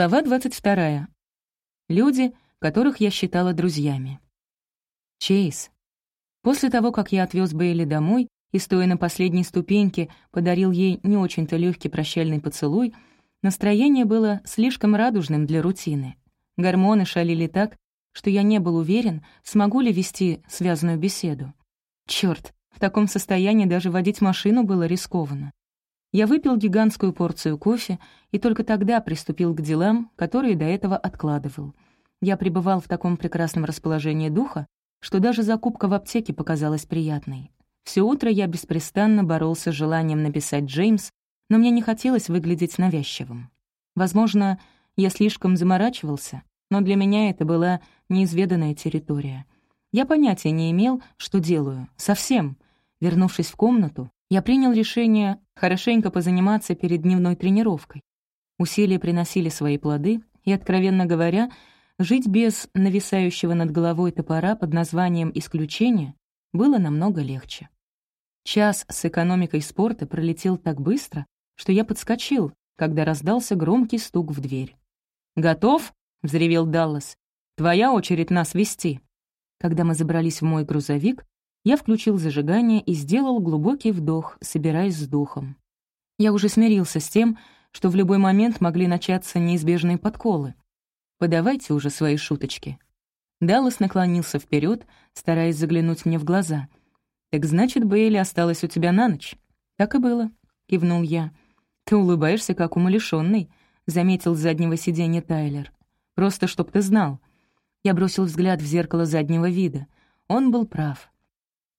Глава 22. Люди, которых я считала друзьями. Чейз. После того, как я отвез Бейли домой и, стоя на последней ступеньке, подарил ей не очень-то легкий прощальный поцелуй, настроение было слишком радужным для рутины. Гормоны шалили так, что я не был уверен, смогу ли вести связанную беседу. Черт, в таком состоянии даже водить машину было рискованно. Я выпил гигантскую порцию кофе и только тогда приступил к делам, которые до этого откладывал. Я пребывал в таком прекрасном расположении духа, что даже закупка в аптеке показалась приятной. Все утро я беспрестанно боролся с желанием написать Джеймс, но мне не хотелось выглядеть навязчивым. Возможно, я слишком заморачивался, но для меня это была неизведанная территория. Я понятия не имел, что делаю. Совсем. Вернувшись в комнату, я принял решение хорошенько позаниматься перед дневной тренировкой. Усилия приносили свои плоды, и, откровенно говоря, жить без нависающего над головой топора под названием «исключение» было намного легче. Час с экономикой спорта пролетел так быстро, что я подскочил, когда раздался громкий стук в дверь. «Готов?» — взревел Даллас. «Твоя очередь нас вести». Когда мы забрались в мой грузовик, я включил зажигание и сделал глубокий вдох, собираясь с духом. Я уже смирился с тем, что в любой момент могли начаться неизбежные подколы. «Подавайте уже свои шуточки». Даллас наклонился вперед, стараясь заглянуть мне в глаза. «Так значит, Бейли осталась у тебя на ночь?» «Так и было», — кивнул я. «Ты улыбаешься, как умалишённый», — заметил с заднего сиденья Тайлер. «Просто чтоб ты знал». Я бросил взгляд в зеркало заднего вида. Он был прав.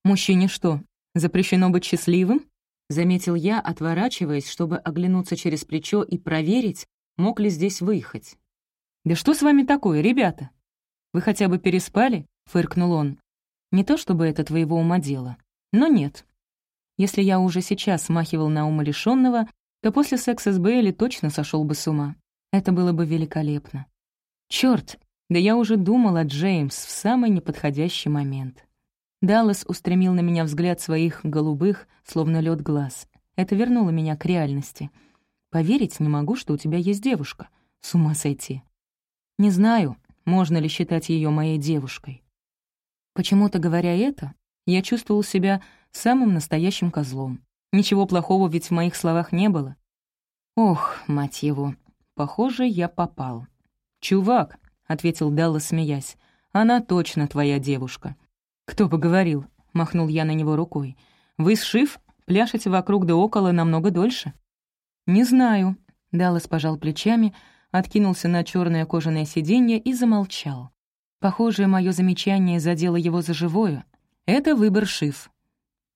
«Мужчине что, запрещено быть счастливым?» — заметил я, отворачиваясь, чтобы оглянуться через плечо и проверить, мог ли здесь выехать. «Да что с вами такое, ребята? Вы хотя бы переспали?» — фыркнул он. «Не то чтобы это твоего ума дело, но нет. Если я уже сейчас смахивал на умалишённого, то после секса с Бейли точно сошел бы с ума. Это было бы великолепно. Черт, да я уже думал о Джеймс в самый неподходящий момент. Даллас устремил на меня взгляд своих голубых, словно лед глаз. Это вернуло меня к реальности. Поверить не могу, что у тебя есть девушка. С ума сойти. Не знаю, можно ли считать ее моей девушкой. Почему-то, говоря это, я чувствовал себя самым настоящим козлом. Ничего плохого ведь в моих словах не было. Ох, мать его, похоже, я попал. «Чувак», — ответил Даллас, смеясь, — «она точно твоя девушка. «Кто бы говорил?» — махнул я на него рукой. «Вы с Шиф пляшете вокруг да около намного дольше». «Не знаю», — Даллас пожал плечами, откинулся на черное кожаное сиденье и замолчал. Похоже, мое замечание задело его за живое. Это выбор Шиф.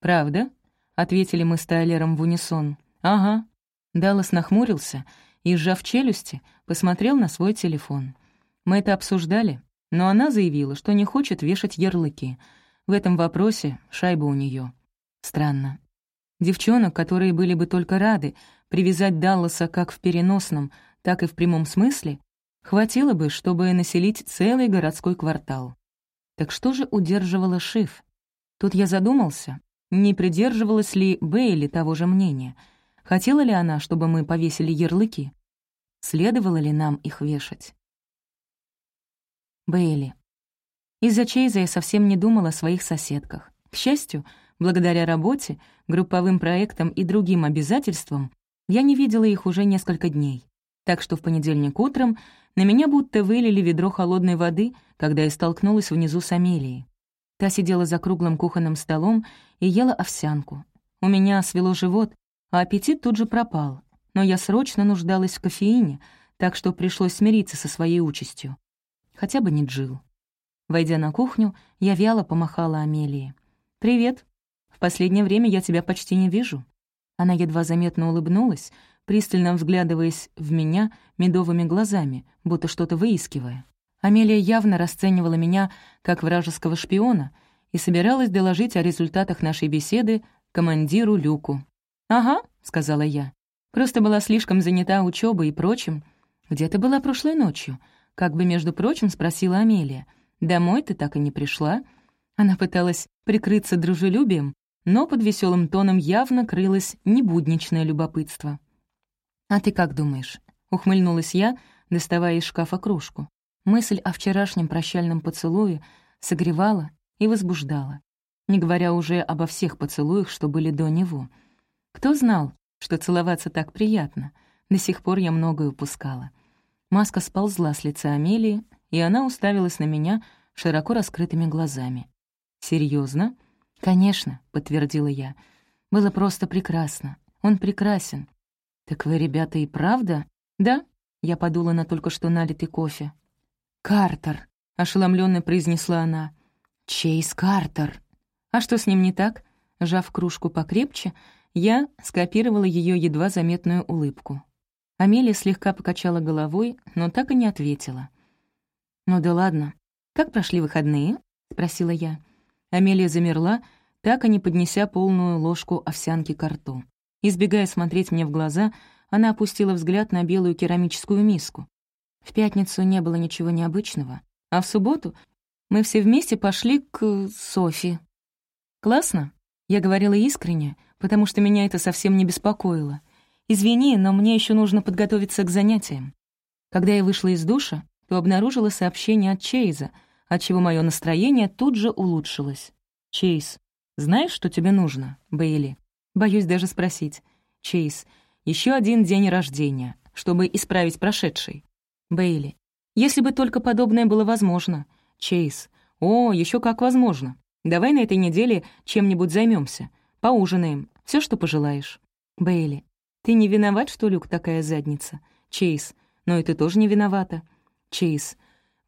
«Правда?» — ответили мы с Тайлером в унисон. «Ага». Даллас нахмурился и, сжав челюсти, посмотрел на свой телефон. Мы это обсуждали, но она заявила, что не хочет вешать ярлыки — в этом вопросе шайба у нее. Странно. Девчонок, которые были бы только рады привязать Далласа как в переносном, так и в прямом смысле, хватило бы, чтобы населить целый городской квартал. Так что же удерживала Шиф? Тут я задумался, не придерживалась ли Бейли того же мнения. Хотела ли она, чтобы мы повесили ярлыки? Следовало ли нам их вешать? Бейли. Из-за Чейза я совсем не думала о своих соседках. К счастью, благодаря работе, групповым проектам и другим обязательствам, я не видела их уже несколько дней. Так что в понедельник утром на меня будто вылили ведро холодной воды, когда я столкнулась внизу с Амелией. Та сидела за круглым кухонным столом и ела овсянку. У меня свело живот, а аппетит тут же пропал. Но я срочно нуждалась в кофеине, так что пришлось смириться со своей участью. Хотя бы не Джил. Войдя на кухню, я вяло помахала Амелии. «Привет. В последнее время я тебя почти не вижу». Она едва заметно улыбнулась, пристально взглядываясь в меня медовыми глазами, будто что-то выискивая. Амелия явно расценивала меня как вражеского шпиона и собиралась доложить о результатах нашей беседы командиру Люку. «Ага», — сказала я. «Просто была слишком занята учебой и прочим. Где ты была прошлой ночью?» Как бы, между прочим, спросила Амелия. Домой ты так и не пришла?» Она пыталась прикрыться дружелюбием, но под веселым тоном явно крылось небудничное любопытство. «А ты как думаешь?» — ухмыльнулась я, доставая из шкафа кружку. Мысль о вчерашнем прощальном поцелуе согревала и возбуждала, не говоря уже обо всех поцелуях, что были до него. Кто знал, что целоваться так приятно? До сих пор я многое упускала. Маска сползла с лица Амелии, и она уставилась на меня широко раскрытыми глазами. Серьезно? «Конечно», — подтвердила я. «Было просто прекрасно. Он прекрасен». «Так вы, ребята, и правда?» «Да», — я подула на только что налитый кофе. «Картер», — ошеломленно произнесла она. «Чейз Картер». «А что с ним не так?» Жав кружку покрепче, я скопировала ее едва заметную улыбку. Амелия слегка покачала головой, но так и не ответила. «Ну да ладно. Как прошли выходные?» — спросила я. Амелия замерла, так и не поднеся полную ложку овсянки к рту. Избегая смотреть мне в глаза, она опустила взгляд на белую керамическую миску. В пятницу не было ничего необычного, а в субботу мы все вместе пошли к Софи. «Классно?» Я говорила искренне, потому что меня это совсем не беспокоило. «Извини, но мне еще нужно подготовиться к занятиям». Когда я вышла из душа, то обнаружила сообщение от Чейза, отчего мое настроение тут же улучшилось. «Чейз, знаешь, что тебе нужно, Бейли?» Боюсь даже спросить. «Чейз, еще один день рождения, чтобы исправить прошедший». Бейли, если бы только подобное было возможно. Чейз, о, еще как возможно. Давай на этой неделе чем-нибудь займемся, поужинаем, все, что пожелаешь. Бейли, ты не виноват, что Люк такая задница? Чейз, но и ты тоже не виновата. Чейз,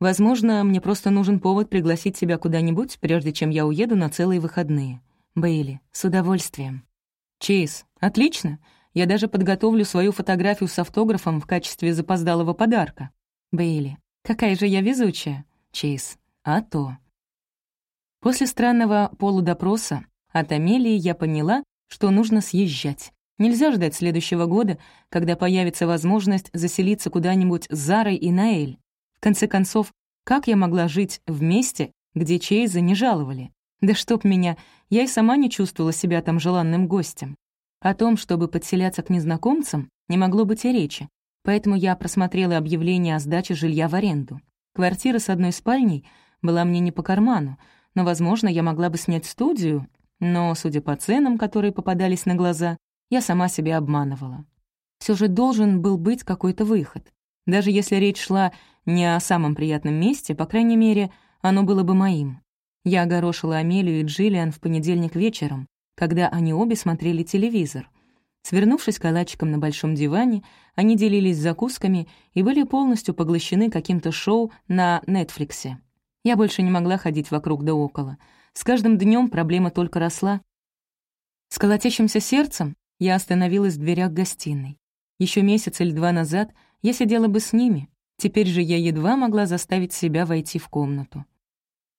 возможно, мне просто нужен повод пригласить тебя куда-нибудь, прежде чем я уеду на целые выходные. Бейли, с удовольствием. Чейз, отлично. Я даже подготовлю свою фотографию с автографом в качестве запоздалого подарка. Бейли, какая же я везучая. Чейз, а то. После странного полудопроса от Амелии я поняла, что нужно съезжать. Нельзя ждать следующего года, когда появится возможность заселиться куда-нибудь с Зарой и Наэль. В конце концов, как я могла жить в месте, где Чейза не жаловали? Да чтоб меня, я и сама не чувствовала себя там желанным гостем. О том, чтобы подселяться к незнакомцам, не могло быть и речи, поэтому я просмотрела объявление о сдаче жилья в аренду. Квартира с одной спальней была мне не по карману, но, возможно, я могла бы снять студию, но, судя по ценам, которые попадались на глаза, я сама себя обманывала. Все же должен был быть какой-то выход. Даже если речь шла не о самом приятном месте, по крайней мере, оно было бы моим. Я огорошила Амелию и Джиллиан в понедельник вечером, когда они обе смотрели телевизор. Свернувшись калачиком на большом диване, они делились закусками и были полностью поглощены каким-то шоу на Нетфликсе. Я больше не могла ходить вокруг да около. С каждым днем проблема только росла. С колотящимся сердцем я остановилась в дверях гостиной. Еще месяц или два назад я сидела бы с ними, теперь же я едва могла заставить себя войти в комнату.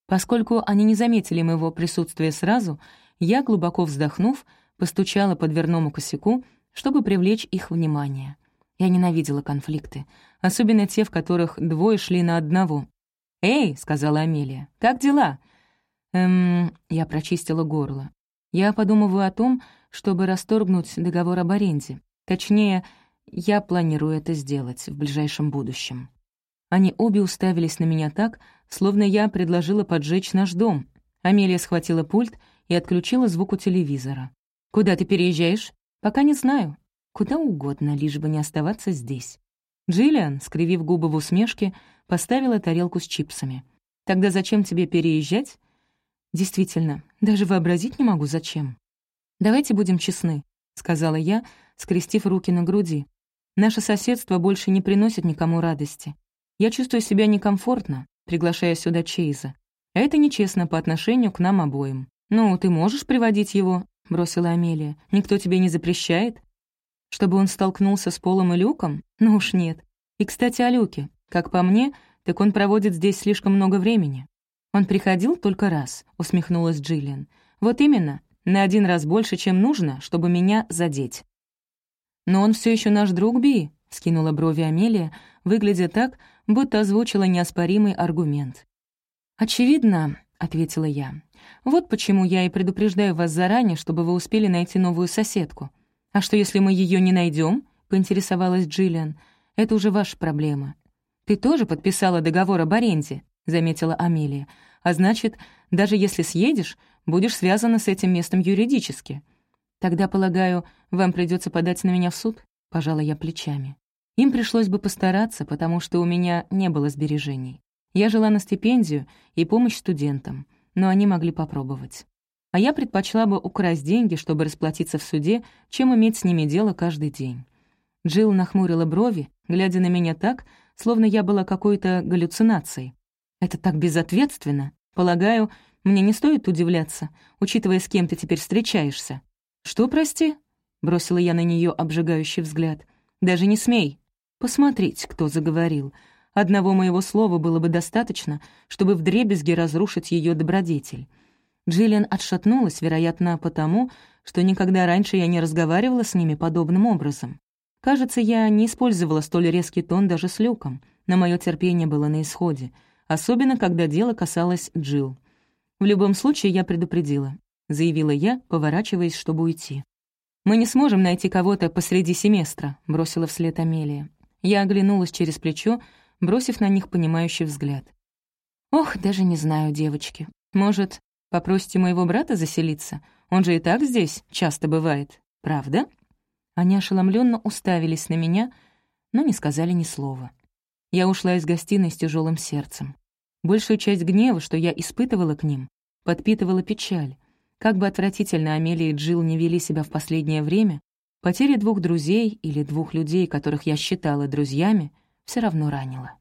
Поскольку они не заметили моего присутствия сразу, я, глубоко вздохнув, постучала по дверному косяку, чтобы привлечь их внимание. Я ненавидела конфликты, особенно те, в которых двое шли на одного. «Эй», — сказала Амелия, — «как дела?» «Эм...» — я прочистила горло. «Я подумываю о том, чтобы расторгнуть договор об аренде. Точнее, я планирую это сделать в ближайшем будущем». Они обе уставились на меня так, словно я предложила поджечь наш дом. Амелия схватила пульт и отключила звук у телевизора. «Куда ты переезжаешь?» «Пока не знаю. Куда угодно, лишь бы не оставаться здесь». Джиллиан, скривив губы в усмешке, поставила тарелку с чипсами. «Тогда зачем тебе переезжать?» «Действительно, даже вообразить не могу, зачем». «Давайте будем честны», — сказала я, скрестив руки на груди. «Наше соседство больше не приносит никому радости. Я чувствую себя некомфортно, приглашая сюда Чейза. А это нечестно по отношению к нам обоим. «Ну, ты можешь приводить его?» — бросила Амелия. «Никто тебе не запрещает?» «Чтобы он столкнулся с Полом и Люком? Ну уж нет. И, кстати, о Люке. Как по мне, так он проводит здесь слишком много времени». «Он приходил только раз», — усмехнулась Джиллиан. «Вот именно, на один раз больше, чем нужно, чтобы меня задеть». «Но он все еще наш друг Би», — скинула брови Амелия, выглядя так, будто озвучила неоспоримый аргумент. «Очевидно», — ответила я, вот почему я и предупреждаю вас заранее, чтобы вы успели найти новую соседку. А что, если мы ее не найдем? поинтересовалась Джиллиан. Это уже ваша проблема. «Ты тоже подписала договор об аренде», — заметила Амелия. «А значит, даже если съедешь, будешь связана с этим местом юридически». «Тогда, полагаю, вам придется подать на меня в суд?» — пожала я плечами. Им пришлось бы постараться, потому что у меня не было сбережений. Я жила на стипендию и помощь студентам, но они могли попробовать. А я предпочла бы украсть деньги, чтобы расплатиться в суде, чем иметь с ними дело каждый день. Джилл нахмурила брови, глядя на меня так, словно я была какой-то галлюцинацией. «Это так безответственно. Полагаю, мне не стоит удивляться, учитывая, с кем ты теперь встречаешься». «Что, прости?» — бросила я на нее обжигающий взгляд. «Даже не смей. Посмотреть, кто заговорил. Одного моего слова было бы достаточно, чтобы вдребезги разрушить ее добродетель». Джиллиан отшатнулась, вероятно, потому, что никогда раньше я не разговаривала с ними подобным образом. Кажется, я не использовала столь резкий тон даже с Люком, но мое терпение было на исходе, особенно когда дело касалось Джилл. «В любом случае, я предупредила», — заявила я, поворачиваясь, чтобы уйти. «Мы не сможем найти кого-то посреди семестра», — бросила вслед Амелия. Я оглянулась через плечо, бросив на них понимающий взгляд. «Ох, даже не знаю, девочки. Может, попросите моего брата заселиться? Он же и так здесь часто бывает. Правда?» Они ошеломленно уставились на меня, но не сказали ни слова. Я ушла из гостиной с тяжелым сердцем. Большую часть гнева, что я испытывала к ним, подпитывала печаль. Как бы отвратительно Амелия и Джилл не вели себя в последнее время, потеря двух друзей или двух людей, которых я считала друзьями, все равно ранила.